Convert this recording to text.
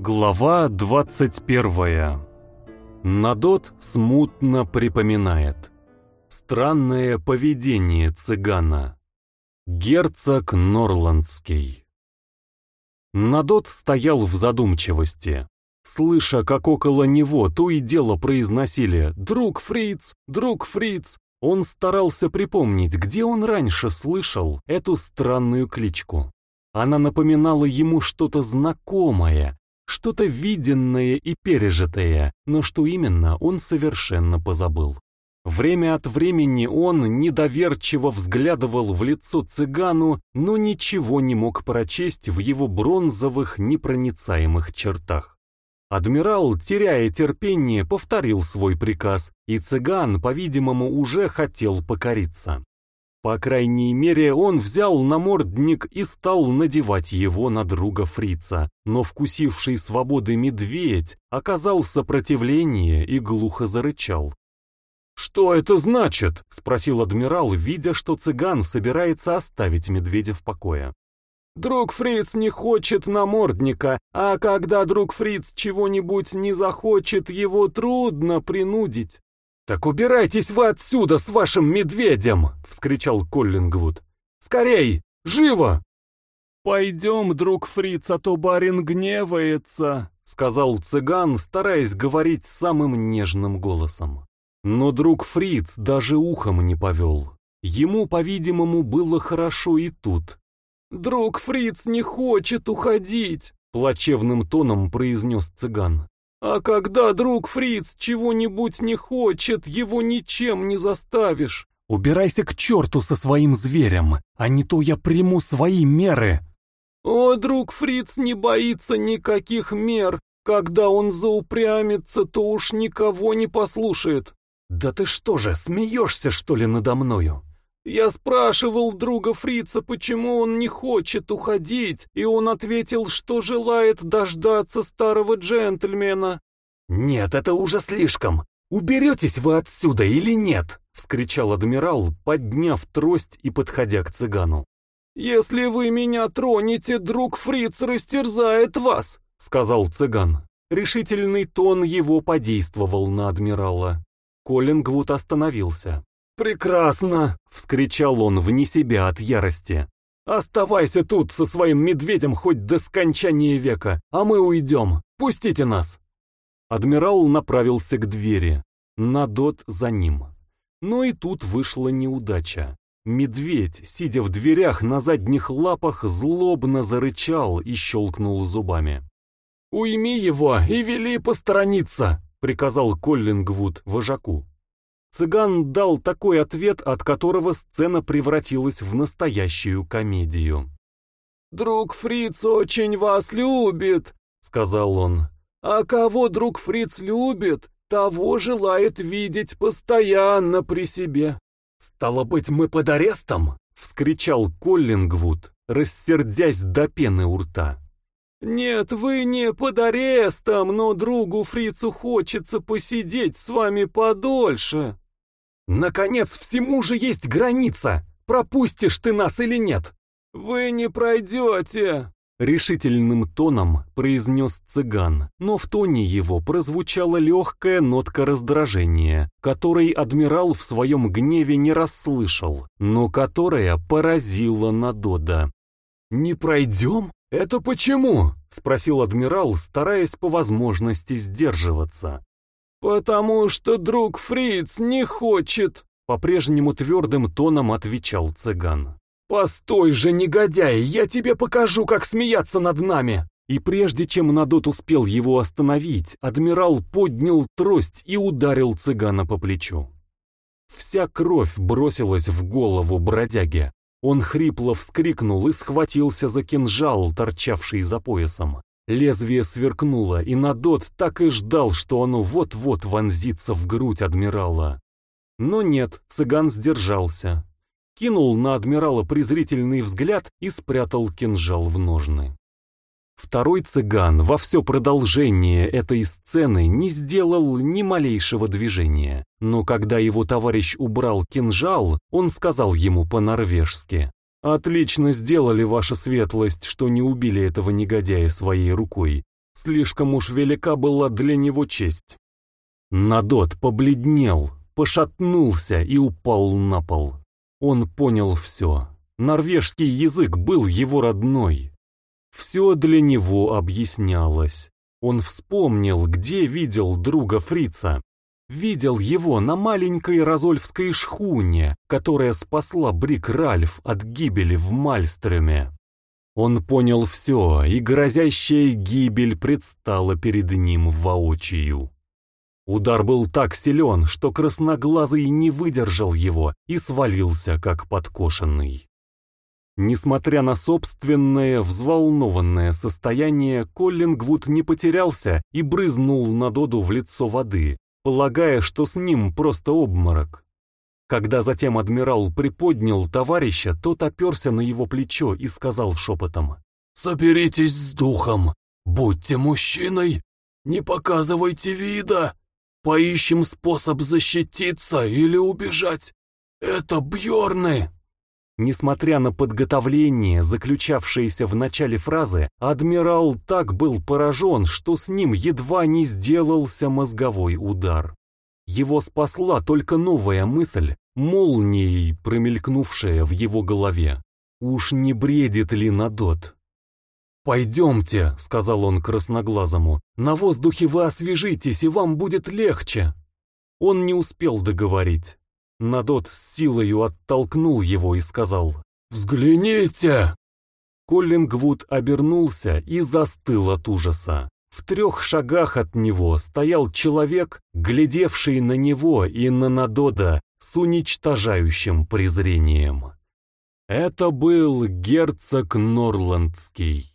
Глава 21. Надот смутно припоминает. Странное поведение цыгана. Герцог Норландский. Надот стоял в задумчивости, слыша, как около него то и дело произносили «Друг Фриц! Друг Фриц!» Он старался припомнить, где он раньше слышал эту странную кличку. Она напоминала ему что-то знакомое, что-то виденное и пережитое, но что именно, он совершенно позабыл. Время от времени он недоверчиво взглядывал в лицо цыгану, но ничего не мог прочесть в его бронзовых непроницаемых чертах. Адмирал, теряя терпение, повторил свой приказ, и цыган, по-видимому, уже хотел покориться. По крайней мере, он взял намордник и стал надевать его на друга фрица, но вкусивший свободы медведь оказал сопротивление и глухо зарычал. «Что это значит?» — спросил адмирал, видя, что цыган собирается оставить медведя в покое. «Друг Фриц не хочет намордника, а когда друг Фриц чего-нибудь не захочет, его трудно принудить». «Так убирайтесь вы отсюда с вашим медведем!» — вскричал Коллингвуд. «Скорей! Живо!» «Пойдем, друг Фриц, а то барин гневается», — сказал цыган, стараясь говорить самым нежным голосом. Но друг Фриц даже ухом не повел. Ему, по-видимому, было хорошо и тут. «Друг Фриц не хочет уходить», — плачевным тоном произнес цыган. А когда друг Фриц чего-нибудь не хочет, его ничем не заставишь. Убирайся к черту со своим зверем, а не то я приму свои меры. О, друг Фриц не боится никаких мер. Когда он заупрямится, то уж никого не послушает. Да ты что же, смеешься, что ли, надо мною? Я спрашивал друга Фрица, почему он не хочет уходить, и он ответил, что желает дождаться старого джентльмена. «Нет, это уже слишком. Уберетесь вы отсюда или нет?» — вскричал адмирал, подняв трость и подходя к цыгану. «Если вы меня тронете, друг Фриц растерзает вас», — сказал цыган. Решительный тон его подействовал на адмирала. Коллингвуд остановился. «Прекрасно!» — вскричал он вне себя от ярости. «Оставайся тут со своим медведем хоть до скончания века, а мы уйдем. Пустите нас!» Адмирал направился к двери. Надот за ним. Но и тут вышла неудача. Медведь, сидя в дверях на задних лапах, злобно зарычал и щелкнул зубами. «Уйми его и вели посторониться!» — приказал Коллингвуд вожаку. Цыган дал такой ответ, от которого сцена превратилась в настоящую комедию. «Друг Фриц очень вас любит», — сказал он. «А кого друг Фриц любит, того желает видеть постоянно при себе». «Стало быть, мы под арестом?» — вскричал Коллингвуд, рассердясь до пены у рта. «Нет, вы не под арестом, но другу Фрицу хочется посидеть с вами подольше». «Наконец, всему же есть граница! Пропустишь ты нас или нет?» «Вы не пройдете!» Решительным тоном произнес цыган, но в тоне его прозвучала легкая нотка раздражения, которой адмирал в своем гневе не расслышал, но которая поразила Надода. «Не пройдем? Это почему?» — спросил адмирал, стараясь по возможности сдерживаться. «Потому что друг Фриц не хочет», — по-прежнему твердым тоном отвечал цыган. «Постой же, негодяй, я тебе покажу, как смеяться над нами!» И прежде чем Надот успел его остановить, адмирал поднял трость и ударил цыгана по плечу. Вся кровь бросилась в голову бродяге. Он хрипло вскрикнул и схватился за кинжал, торчавший за поясом. Лезвие сверкнуло, и Надот так и ждал, что оно вот-вот вонзится в грудь адмирала. Но нет, цыган сдержался. Кинул на адмирала презрительный взгляд и спрятал кинжал в ножны. Второй цыган во все продолжение этой сцены не сделал ни малейшего движения, но когда его товарищ убрал кинжал, он сказал ему по-норвежски «Отлично сделали, ваша светлость, что не убили этого негодяя своей рукой. Слишком уж велика была для него честь. Надот побледнел, пошатнулся и упал на пол. Он понял все. Норвежский язык был его родной. Все для него объяснялось. Он вспомнил, где видел друга Фрица. Видел его на маленькой Розольфской шхуне, которая спасла Брик Ральф от гибели в Мальстреме. Он понял все, и грозящая гибель предстала перед ним воочию. Удар был так силен, что красноглазый не выдержал его и свалился, как подкошенный. Несмотря на собственное взволнованное состояние, Коллингвуд не потерялся и брызнул на Доду в лицо воды, полагая, что с ним просто обморок. Когда затем адмирал приподнял товарища, тот оперся на его плечо и сказал шепотом. «Соберитесь с духом, будьте мужчиной, не показывайте вида, поищем способ защититься или убежать. Это Бьорны!» Несмотря на подготовление, заключавшееся в начале фразы, адмирал так был поражен, что с ним едва не сделался мозговой удар. Его спасла только новая мысль, молнией промелькнувшая в его голове. Уж не бредит ли Надот? «Пойдемте», — сказал он красноглазому, — «на воздухе вы освежитесь, и вам будет легче». Он не успел договорить. Надот с силою оттолкнул его и сказал «Взгляните!». Коллингвуд обернулся и застыл от ужаса. В трех шагах от него стоял человек, глядевший на него и на Надода с уничтожающим презрением. Это был герцог Норландский.